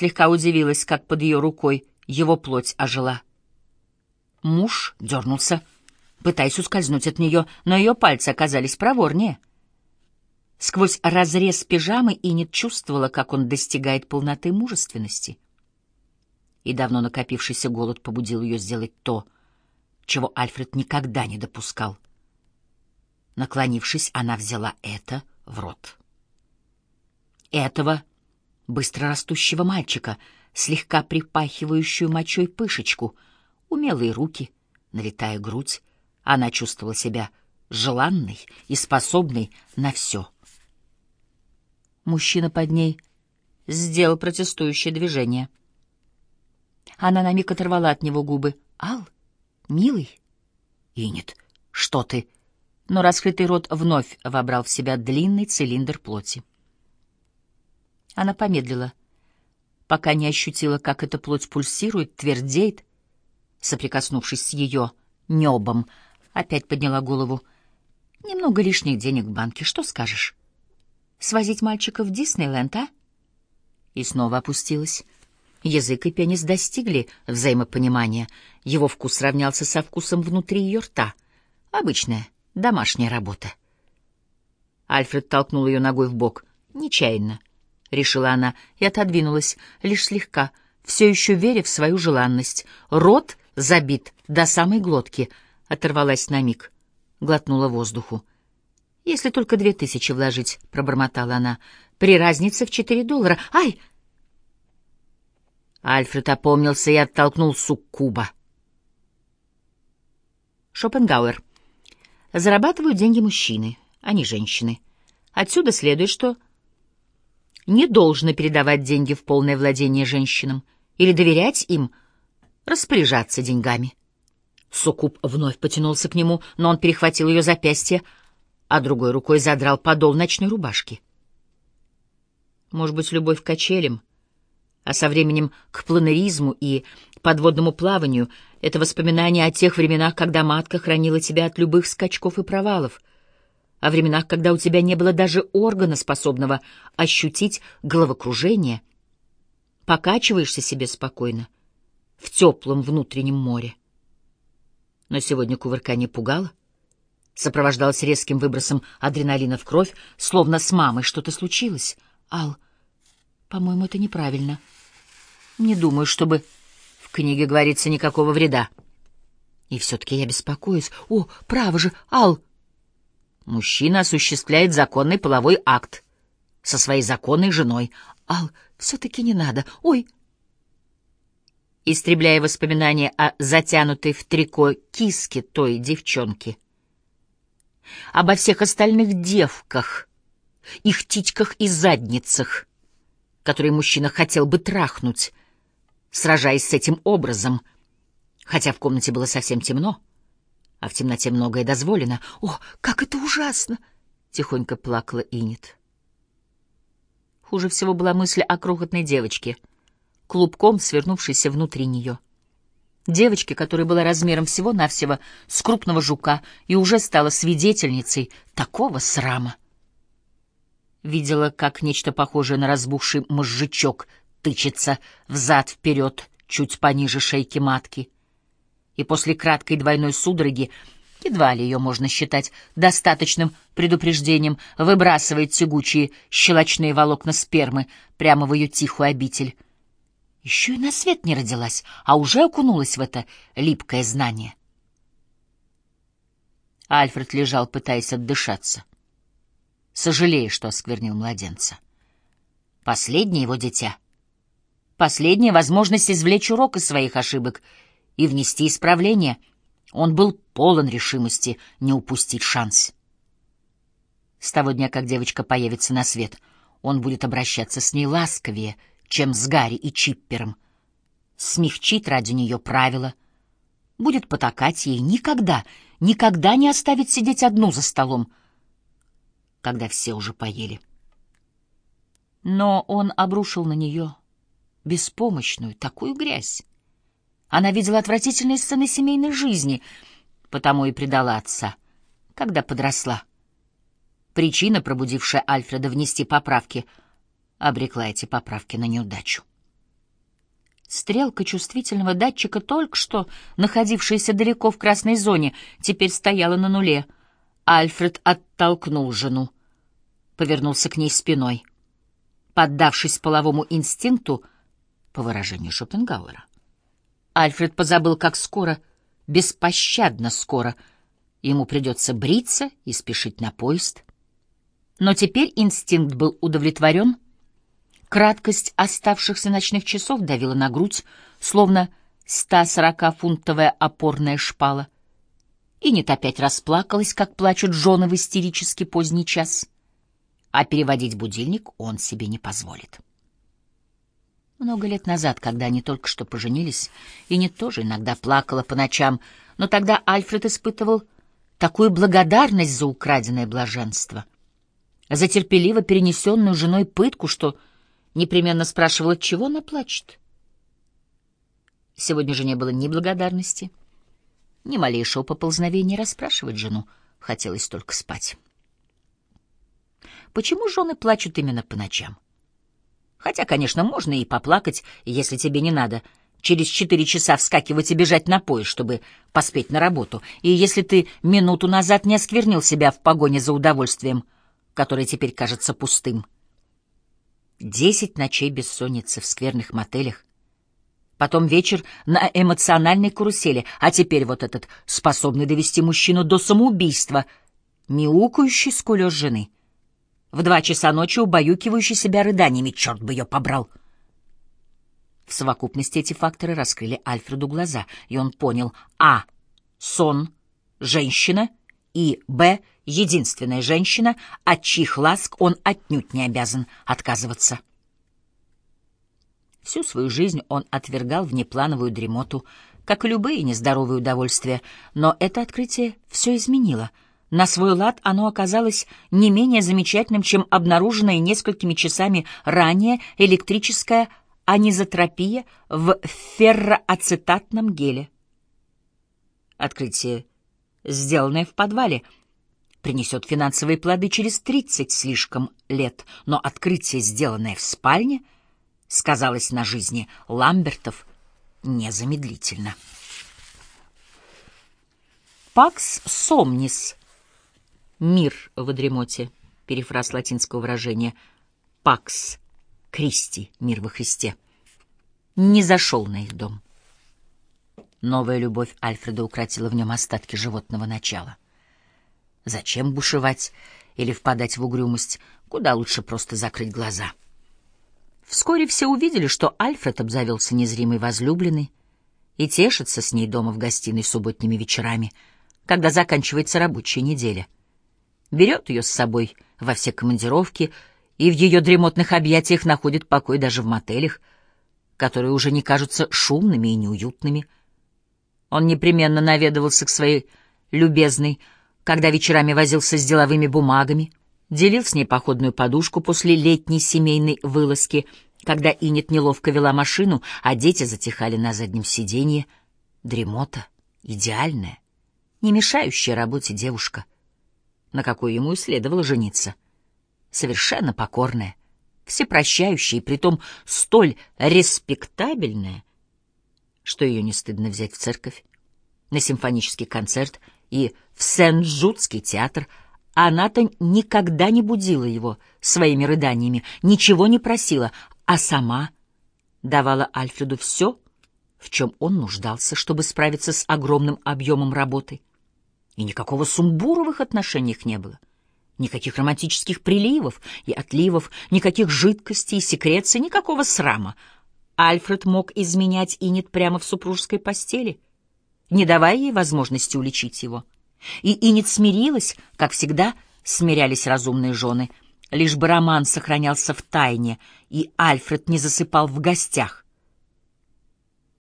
слегка удивилась, как под ее рукой его плоть ожила. Муж дернулся, пытаясь ускользнуть от нее, но ее пальцы оказались проворнее. Сквозь разрез пижамы Инет чувствовала, как он достигает полноты мужественности. И давно накопившийся голод побудил ее сделать то, чего Альфред никогда не допускал. Наклонившись, она взяла это в рот. Этого быстро растущего мальчика, слегка припахивающую мочой пышечку, умелые руки, налетая грудь, она чувствовала себя желанной и способной на все. Мужчина под ней сделал протестующее движение. Она на миг оторвала от него губы. «Ал, милый?» «Инет, что ты?» Но раскрытый рот вновь вобрал в себя длинный цилиндр плоти. Она помедлила, пока не ощутила, как эта плоть пульсирует, твердеет, соприкоснувшись с ее небом, опять подняла голову. «Немного лишних денег в банке, что скажешь? Свозить мальчика в Диснейленд, а?» И снова опустилась. Язык и пенис достигли взаимопонимания. Его вкус равнялся со вкусом внутри ее рта. Обычная домашняя работа. Альфред толкнул ее ногой в бок, нечаянно —— решила она и отодвинулась, лишь слегка, все еще веря в свою желанность. Рот забит до самой глотки. Оторвалась на миг, глотнула воздуху. «Если только две тысячи вложить», — пробормотала она, — «при разнице в четыре доллара. Ай!» Альфред опомнился и оттолкнул суккуба. Шопенгауэр. Зарабатывают деньги мужчины, а не женщины. Отсюда следует, что не должно передавать деньги в полное владение женщинам или доверять им распоряжаться деньгами. Сукуб вновь потянулся к нему, но он перехватил ее запястье, а другой рукой задрал подол ночной рубашки. Может быть, любовь к качелям, а со временем к планеризму и подводному плаванию — это воспоминание о тех временах, когда матка хранила тебя от любых скачков и провалов — о временах, когда у тебя не было даже органа, способного ощутить головокружение. Покачиваешься себе спокойно, в теплом внутреннем море. Но сегодня кувыркание пугало, сопровождалось резким выбросом адреналина в кровь, словно с мамой что-то случилось. Ал, по-моему, это неправильно. Не думаю, чтобы в книге говорится никакого вреда. И все-таки я беспокоюсь. О, право же, Ал! Мужчина осуществляет законный половой акт со своей законной женой. Ал, все-таки не надо. Ой! Истребляя воспоминания о затянутой в трико киске той девчонки. Обо всех остальных девках, их титьках и задницах, которые мужчина хотел бы трахнуть, сражаясь с этим образом, хотя в комнате было совсем темно а в темноте многое дозволено. О, как это ужасно! Тихонько плакала Инет. Хуже всего была мысль о крохотной девочке, клубком свернувшейся внутри нее. Девочке, которая была размером всего-навсего с крупного жука и уже стала свидетельницей такого срама. Видела, как нечто похожее на разбухший мозжечок тычется взад-вперед, чуть пониже шейки матки — и после краткой двойной судороги едва ли ее можно считать достаточным предупреждением, выбрасывает тягучие щелочные волокна спермы прямо в ее тихую обитель. Еще и на свет не родилась, а уже окунулась в это липкое знание. Альфред лежал, пытаясь отдышаться, сожалея, что осквернил младенца. Последнее его дитя. Последняя возможность извлечь урок из своих ошибок — и внести исправление. Он был полон решимости не упустить шанс. С того дня, как девочка появится на свет, он будет обращаться с ней ласковее, чем с Гарри и Чиппером, смягчить ради нее правила, будет потакать ей никогда, никогда не оставить сидеть одну за столом, когда все уже поели. Но он обрушил на нее беспомощную такую грязь, она видела отвратительные сцены семейной жизни, потому и предала отца, когда подросла. Причина, пробудившая Альфреда внести поправки, обрекла эти поправки на неудачу. Стрелка чувствительного датчика, только что находившаяся далеко в красной зоне, теперь стояла на нуле. Альфред оттолкнул жену, повернулся к ней спиной, поддавшись половому инстинкту, по выражению Шопенгауэра. Альфред позабыл, как скоро, беспощадно скоро, ему придется бриться и спешить на поезд. Но теперь инстинкт был удовлетворен. Краткость оставшихся ночных часов давила на грудь, словно 140-фунтовая опорная шпала. И нет опять расплакалась, как плачут жены в истерически поздний час. А переводить будильник он себе не позволит. Много лет назад, когда они только что поженились, и не тоже иногда плакала по ночам, но тогда Альфред испытывал такую благодарность за украденное блаженство, за терпеливо перенесенную женой пытку, что непременно спрашивал, от чего она плачет. Сегодня же не было ни благодарности, ни малейшего поползновения расспрашивать жену, хотелось только спать. Почему жены плачут именно по ночам? Хотя, конечно, можно и поплакать, если тебе не надо. Через четыре часа вскакивать и бежать на поезд, чтобы поспеть на работу, и если ты минуту назад не осквернил себя в погоне за удовольствием, которое теперь кажется пустым. Десять ночей бессонницы в скверных мотелях, потом вечер на эмоциональной карусели, а теперь вот этот, способный довести мужчину до самоубийства, мяукающий скулёж жены — в два часа ночи убаюкивающий себя рыданиями, черт бы ее побрал. В совокупности эти факторы раскрыли Альфреду глаза, и он понял а. сон, женщина, и б. единственная женщина, от чьих ласк он отнюдь не обязан отказываться. Всю свою жизнь он отвергал внеплановую дремоту, как и любые нездоровые удовольствия, но это открытие все изменило — на свой лад оно оказалось не менее замечательным, чем обнаруженная несколькими часами ранее электрическая анизотропия в ферроацетатном геле. Открытие, сделанное в подвале, принесет финансовые плоды через тридцать слишком лет, но открытие, сделанное в спальне, сказалось на жизни Ламбертов незамедлительно. Пакс Сомнис — «Мир в дремоте», перефраз латинского выражения «Пакс Кристи», «Мир во Христе», не зашел на их дом. Новая любовь Альфреда укротила в нем остатки животного начала. Зачем бушевать или впадать в угрюмость? Куда лучше просто закрыть глаза. Вскоре все увидели, что Альфред обзавелся незримой возлюбленной и тешится с ней дома в гостиной субботними вечерами, когда заканчивается рабочая неделя — берет ее с собой во все командировки и в ее дремотных объятиях находит покой даже в мотелях, которые уже не кажутся шумными и неуютными. Он непременно наведывался к своей любезной, когда вечерами возился с деловыми бумагами, делил с ней походную подушку после летней семейной вылазки, когда Инет неловко вела машину, а дети затихали на заднем сиденье. Дремота идеальная, не мешающая работе девушка — на какой ему и следовало жениться. Совершенно покорная, всепрощающая и притом столь респектабельная, что ее не стыдно взять в церковь, на симфонический концерт и в Сен-Джудский театр. Она-то никогда не будила его своими рыданиями, ничего не просила, а сама давала Альфреду все, в чем он нуждался, чтобы справиться с огромным объемом работы. И никакого сумбура в их отношениях не было. Никаких романтических приливов и отливов, никаких жидкостей и секреций, никакого срама. Альфред мог изменять Инет прямо в супружеской постели, не давая ей возможности уличить его. И Инет смирилась, как всегда смирялись разумные жены, лишь бы роман сохранялся в тайне, и Альфред не засыпал в гостях,